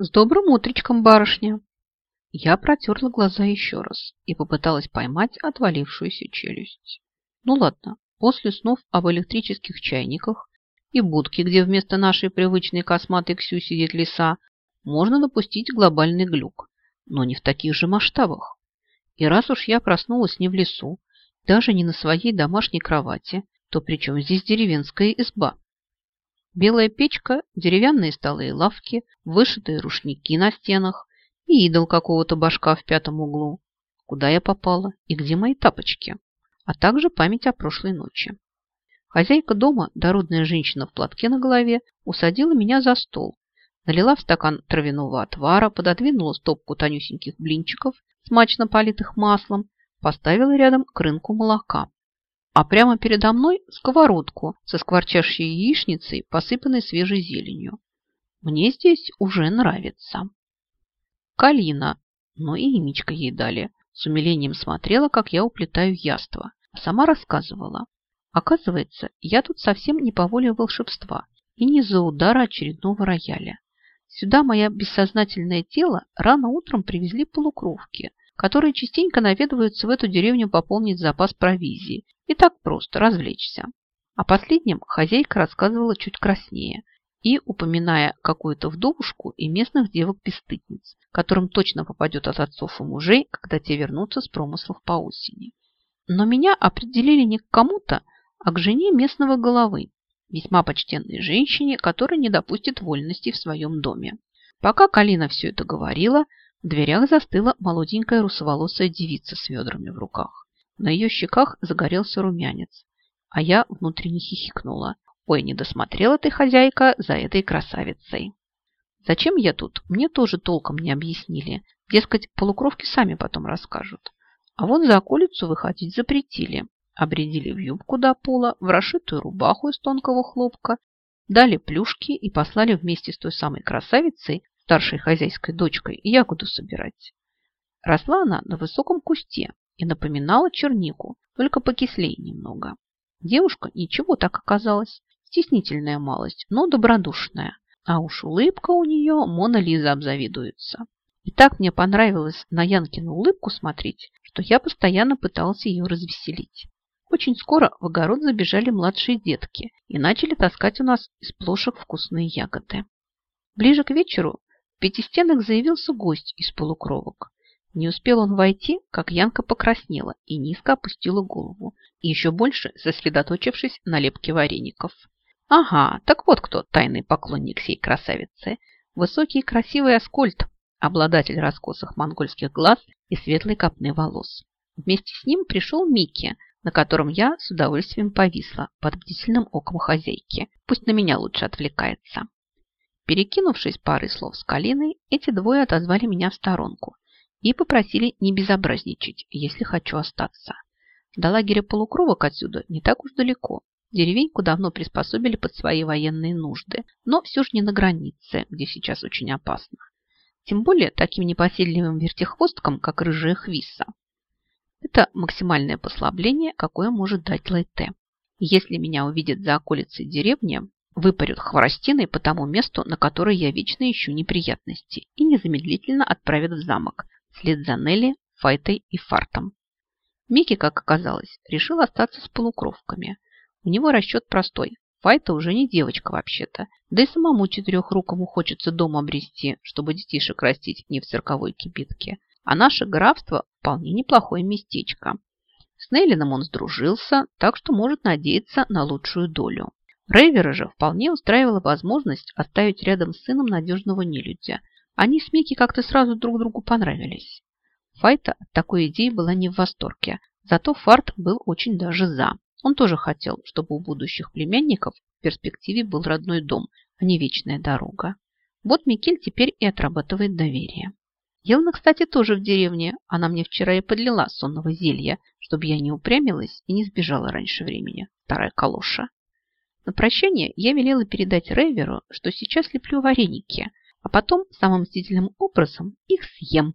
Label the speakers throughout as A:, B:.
A: С добрым утречком, барышня. Я протерла глаза еще раз и попыталась поймать отвалившуюся челюсть. Ну ладно, после снов об электрических чайниках и будке, где вместо нашей привычной косматой Ксю сидит лиса, можно допустить глобальный глюк, но не в таких же масштабах. И раз уж я проснулась не в лесу, даже не на своей домашней кровати, то при чем здесь деревенская изба? Белая печка, деревянные столы и лавки, вышитые рушники на стенах и идол какого-то башка в пятом углу. Куда я попала и где мои тапочки? А также память о прошлой ночи. Хозяйка дома, дородная женщина в платке на голове, усадила меня за стол, налила в стакан травяного отвара, пододвинула стопку тонюсеньких блинчиков, смачно политых маслом, поставила рядом крынку молока. А прямо передо мной сковородку со скворчащей яичницей, посыпанной свежей зеленью. Мне здесь уже нравится. Калина, но и имечко ей дали. С умилением смотрела, как я уплетаю яство. Сама рассказывала. Оказывается, я тут совсем не по воле волшебства и не за удара очередного рояля. Сюда мое бессознательное тело рано утром привезли полукровки, которые частенько наведываются в эту деревню пополнить запас провизии и так просто развлечься. О последнем хозяйка рассказывала чуть краснее и упоминая какую-то вдовушку и местных девок-бесстыдниц, которым точно попадет от отцов и мужей, когда те вернутся с промыслов по осени. Но меня определили не к кому-то, а к жене местного головы, весьма почтенной женщине, которая не допустит вольности в своем доме. Пока Калина все это говорила, в дверях застыла молоденькая русоволосая девица с ведрами в руках. На ее щеках загорелся румянец, а я внутренне хихикнула. Ой, не досмотрела ты, хозяйка, за этой красавицей. Зачем я тут, мне тоже толком не объяснили. Дескать, полукровки сами потом расскажут. А вот за околицу выходить запретили обредили в юбку до пола, в расшитую рубаху из тонкого хлопка, дали плюшки и послали вместе с той самой красавицей, старшей хозяйской дочкой, ягоду собирать. Росла она на высоком кусте и напоминала чернику, только покислее немного. Девушка ничего так оказалась, стеснительная малость, но добродушная. А уж улыбка у нее Мона Лиза обзавидуется. И так мне понравилось на Янкину улыбку смотреть, что я постоянно пыталась ее развеселить. Очень скоро в огород забежали младшие детки и начали таскать у нас из плошек вкусные ягоды. Ближе к вечеру пятистенок заявился гость из полукровок. Не успел он войти, как Янка покраснела и низко опустила голову, еще больше сосредоточившись на лепке вареников. Ага, так вот кто тайный поклонник сей красавицы. Высокий и красивый Аскольд, обладатель раскосых монгольских глаз и светлой копны волос. Вместе с ним пришел Микки, на котором я с удовольствием повисла под бдительным оком хозяйки. Пусть на меня лучше отвлекается. Перекинувшись парой слов с Калиной, эти двое отозвали меня в сторонку и попросили не безобразничать, если хочу остаться. До лагеря полукровок отсюда не так уж далеко. Деревеньку давно приспособили под свои военные нужды, но все же не на границе, где сейчас очень опасно. Тем более таким непоседливым вертихвосткам, как рыжая хвиса. Это максимальное послабление, какое может дать Лайте. Если меня увидят за околицей деревни, выпарют хворостиной по тому месту, на которое я вечно ищу неприятности, и незамедлительно отправят в замок, вслед за Нелли, Файтой и Фартом. Микки, как оказалось, решил остаться с полукровками. У него расчет простой. Файта уже не девочка вообще-то, да и самому четырехрукому хочется дом обрести, чтобы детишек растить не в цирковой кибитке. А наше графство вполне неплохое местечко. С Нейлином он сдружился, так что может надеяться на лучшую долю. Рейвера же вполне устраивала возможность оставить рядом с сыном надежного нелюдя. Они с Микки как-то сразу друг другу понравились. Файта от такой идеи была не в восторге, зато Фарт был очень даже за. Он тоже хотел, чтобы у будущих племянников в перспективе был родной дом, а не вечная дорога. Вот Микель теперь и отрабатывает доверие. Елна, кстати, тоже в деревне. Она мне вчера и подлила сонного зелья, чтобы я не упрямилась и не сбежала раньше времени. Старая калоша. На прощание я велела передать Рейверу, что сейчас леплю вареники, а потом самым мстительным образом их съем.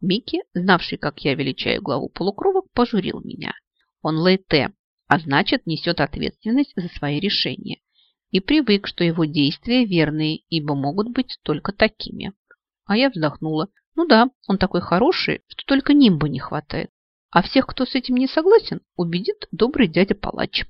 A: Микки, знавший, как я величаю главу полукровок, пожурил меня. Он лейте, а значит, несет ответственность за свои решения. И привык, что его действия верные, ибо могут быть только такими. А я вздохнула. Ну да, он такой хороший, что только нимба не хватает. А всех, кто с этим не согласен, убедит добрый дядя палач.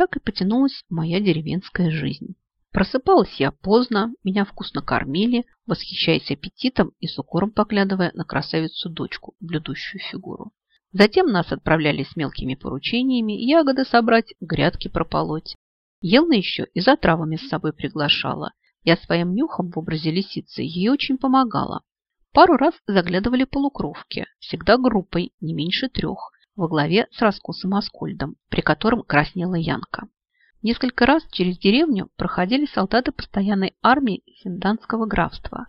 A: Так и потянулась моя деревенская жизнь. Просыпалась я поздно, меня вкусно кормили, восхищаясь аппетитом и с укором поглядывая на красавицу-дочку, блюдущую фигуру. Затем нас отправляли с мелкими поручениями ягоды собрать, грядки прополоть. Елна еще и за травами с собой приглашала. Я своим нюхом в образе лисицы ей очень помогала. Пару раз заглядывали полукровки, всегда группой, не меньше трех, во главе с раскосым Аскольдом, при котором краснела Янка. Несколько раз через деревню проходили солдаты постоянной армии Синданского графства.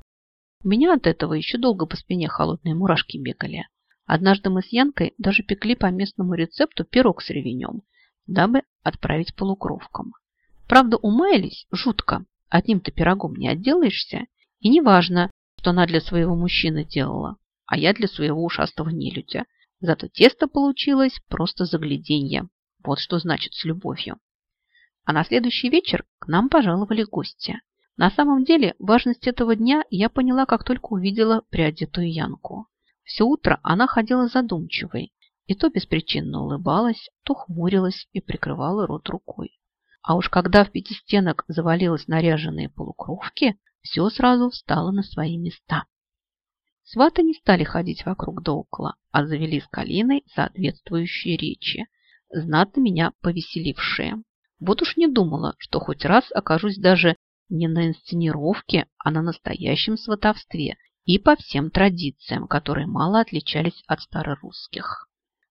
A: У меня от этого еще долго по спине холодные мурашки бегали. Однажды мы с Янкой даже пекли по местному рецепту пирог с ревенем, дабы отправить полукровкам. Правда, умаялись жутко. Одним-то пирогом не отделаешься. И неважно, что она для своего мужчины делала, а я для своего ушастого нелюдя. Зато тесто получилось просто загляденье. Вот что значит с любовью. А на следующий вечер к нам пожаловали гости. На самом деле важность этого дня я поняла, как только увидела приодетую Янку. Все утро она ходила задумчивой и то беспричинно улыбалась, то хмурилась и прикрывала рот рукой. А уж когда в пятистенок завалилась наряженные полукровки, все сразу встало на свои места. Сваты не стали ходить вокруг да около, а завели с Калиной соответствующие речи, знатно меня повеселившие. Вот уж не думала, что хоть раз окажусь даже не на инсценировке, а на настоящем сватовстве и по всем традициям, которые мало отличались от старорусских.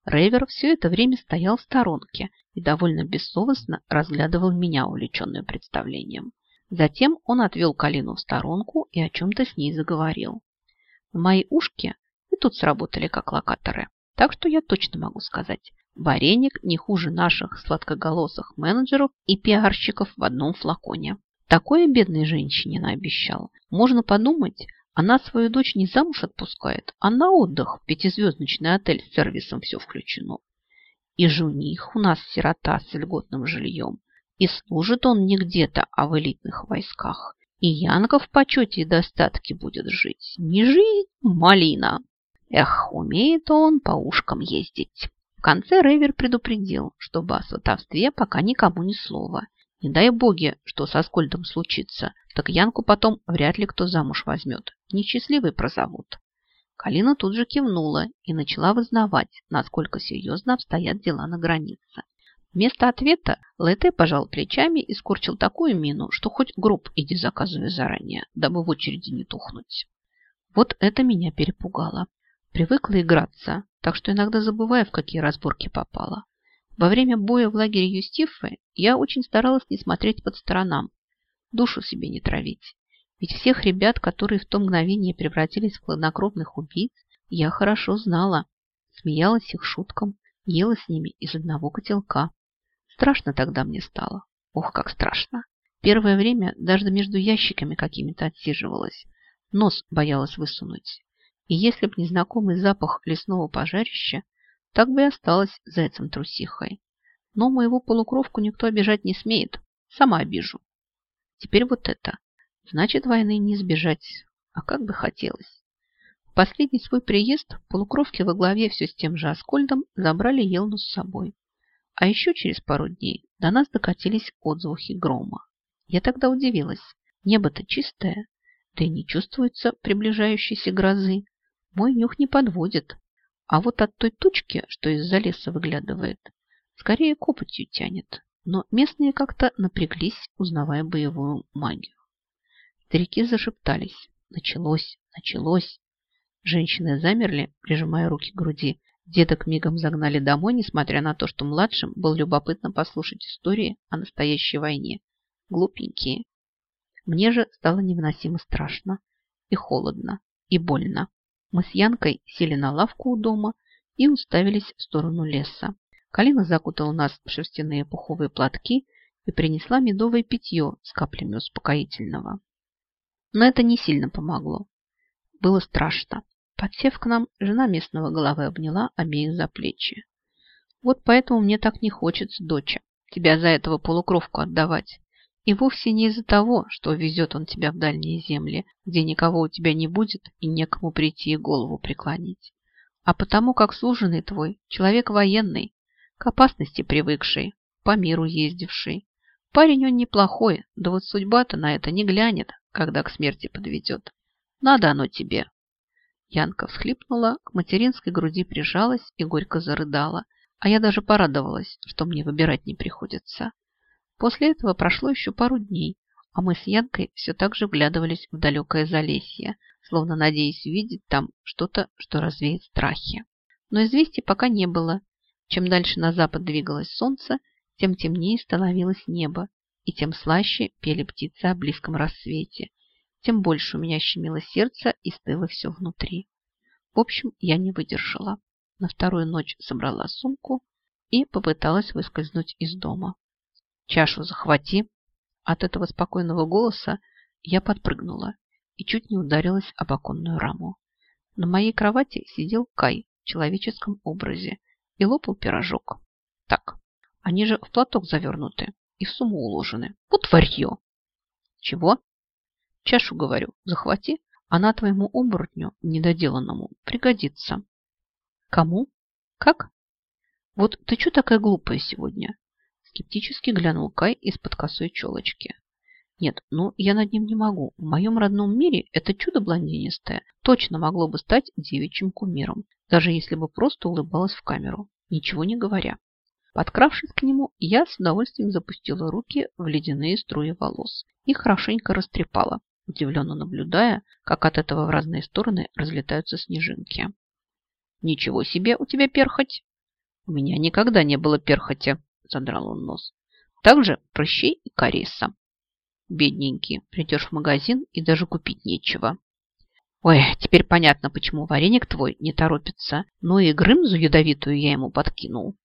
A: Рейвер все это время стоял в сторонке и довольно бессовестно разглядывал меня, увлеченную представлением. Затем он отвел Калину в сторонку и о чем-то с ней заговорил. Мои ушки и тут сработали как локаторы, так что я точно могу сказать, Вареник не хуже наших сладкоголосых менеджеров и пиарщиков в одном флаконе. Такое бедной женщине наобещал. Можно подумать, она свою дочь не замуж отпускает, а на отдых в пятизвездочный отель с сервисом все включено. И жених у нас сирота с льготным жильем. И служит он не где-то, а в элитных войсках. И Янка в почете и достатке будет жить. Не жизнь, малина. Эх, умеет он по ушкам ездить. В конце Рейвер предупредил, чтобы о сватовстве пока никому ни слова. Не дай боги, что со Скольдом случится, так Янку потом вряд ли кто замуж возьмет. Несчастливый прозовут. Калина тут же кивнула и начала вызнавать, насколько серьезно обстоят дела на границе. Вместо ответа Лэте пожал плечами и скорчил такую мину, что хоть гроб иди заказывай заранее, дабы в очереди не тухнуть. Вот это меня перепугало. Привыкла играться, так что иногда забываю, в какие разборки попала. Во время боя в лагере Юстифы я очень старалась не смотреть под сторонам, душу себе не травить. Ведь всех ребят, которые в то мгновение превратились в хладнокровных убийц, я хорошо знала. Смеялась их шуткам, ела с ними из одного котелка. Страшно тогда мне стало. Ох, как страшно. Первое время даже между ящиками какими-то отсиживалась. Нос боялась высунуть. И если б незнакомый запах лесного пожарища, так бы и осталась зайцем-трусихой. Но моего полукровку никто обижать не смеет. Сама обижу. Теперь вот это. Значит, войны не избежать. А как бы хотелось. В последний свой приезд полукровки во главе все с тем же Аскольдом забрали Елну с собой. А еще через пару дней до нас докатились отзвуки грома. Я тогда удивилась. Небо-то чистое, да и не чувствуется приближающейся грозы. Мой нюх не подводит. А вот от той тучки, что из-за леса выглядывает, скорее копотью тянет. Но местные как-то напряглись, узнавая боевую магию. Старики зашептались. Началось, началось. Женщины замерли, прижимая руки к груди. Дедок мигом загнали домой, несмотря на то, что младшим было любопытно послушать истории о настоящей войне. Глупенькие. Мне же стало невыносимо страшно и холодно, и больно. Мы с Янкой сели на лавку у дома и уставились в сторону леса. Калина закутала нас в шерстяные пуховые платки и принесла медовое питье с каплями успокоительного. Но это не сильно помогло. Было страшно. Подсев к нам, жена местного головы обняла обеих за плечи. Вот поэтому мне так не хочется, доча, тебя за этого полукровку отдавать. И вовсе не из-за того, что везет он тебя в дальние земли, где никого у тебя не будет и некому прийти и голову преклонить, а потому как служенный твой человек военный, к опасности привыкший, по миру ездивший. Парень он неплохой, да вот судьба-то на это не глянет, когда к смерти подведет. Надо оно тебе. Янка всхлипнула, к материнской груди прижалась и горько зарыдала, а я даже порадовалась, что мне выбирать не приходится. После этого прошло еще пару дней, а мы с Янкой все так же вглядывались в далекое Залесье, словно надеясь увидеть там что-то, что развеет страхи. Но известий пока не было. Чем дальше на запад двигалось солнце, тем темнее становилось небо, и тем слаще пели птицы о близком рассвете, тем больше у меня щемило сердце и стыло все внутри. В общем, я не выдержала. На вторую ночь собрала сумку и попыталась выскользнуть из дома. «Чашу захвати!» От этого спокойного голоса я подпрыгнула и чуть не ударилась об оконную раму. На моей кровати сидел Кай в человеческом образе и лопал пирожок. Так, они же в платок завернуты и в сумму уложены. Вот варье! Чего? Чашу, говорю, захвати, она твоему оборотню недоделанному пригодится. Кому? Как? Вот ты что такая глупая сегодня? Скептически глянул Кай из-под косой челочки. Нет, ну я над ним не могу. В моем родном мире это чудо блондинистое точно могло бы стать девичьим кумиром, даже если бы просто улыбалась в камеру, ничего не говоря. Подкравшись к нему, я с удовольствием запустила руки в ледяные струи волос и хорошенько растрепала, удивленно наблюдая, как от этого в разные стороны разлетаются снежинки. «Ничего себе у тебя перхоть!» «У меня никогда не было перхоти», – задрал он нос. «Также прыщей и кариеса. Бедненький, придешь в магазин и даже купить нечего». «Ой, теперь понятно, почему вареник твой не торопится. Ну и грымзу ядовитую я ему подкинул».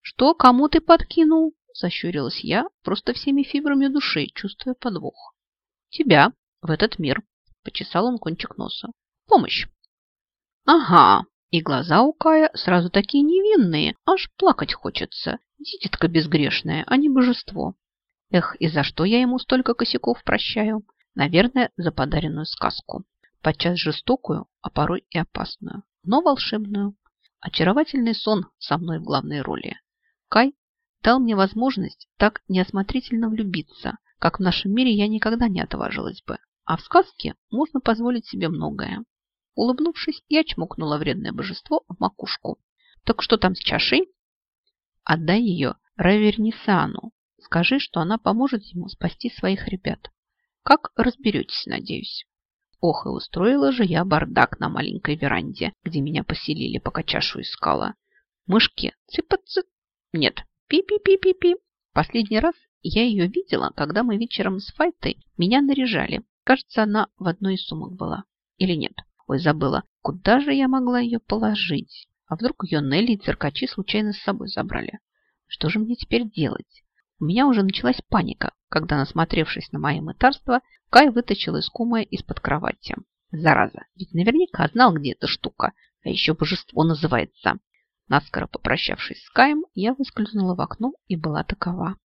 A: «Что, кому ты подкинул?» – защурилась я, просто всеми фибрами души, чувствуя подвох. «Тебя», в этот мир. Почесал он кончик носа. Помощь. Ага. И глаза у Кая сразу такие невинные, аж плакать хочется. Дитятка безгрешная, а не божество. Эх, и за что я ему столько косяков прощаю? Наверное, за подаренную сказку. Подчас жестокую, а порой и опасную, но волшебную. Очаровательный сон со мной в главной роли. Кай дал мне возможность так неосмотрительно влюбиться, как в нашем мире я никогда не отважилась бы. А в сказке можно позволить себе многое. Улыбнувшись, я чмокнула вредное божество в макушку. Так что там с чашей? Отдай ее Равернисану. Скажи, что она поможет ему спасти своих ребят. Как разберетесь, надеюсь. Ох, и устроила же я бардак на маленькой веранде, где меня поселили, пока чашу искала. Мышки, цыпа-цып. Нет, пи-пи-пи-пи-пи. Последний раз я ее видела, когда мы вечером с Файтой меня наряжали. Кажется, она в одной из сумок была. Или нет? Ой, забыла. Куда же я могла ее положить? А вдруг ее Нелли и циркачи случайно с собой забрали? Что же мне теперь делать? У меня уже началась паника, когда, насмотревшись на мои мытарства, Кай вытащил искомое из-под кровати. Зараза, ведь наверняка знал, где эта штука, а еще божество называется. Наскоро попрощавшись с Каем, я выскользнула в окно и была такова.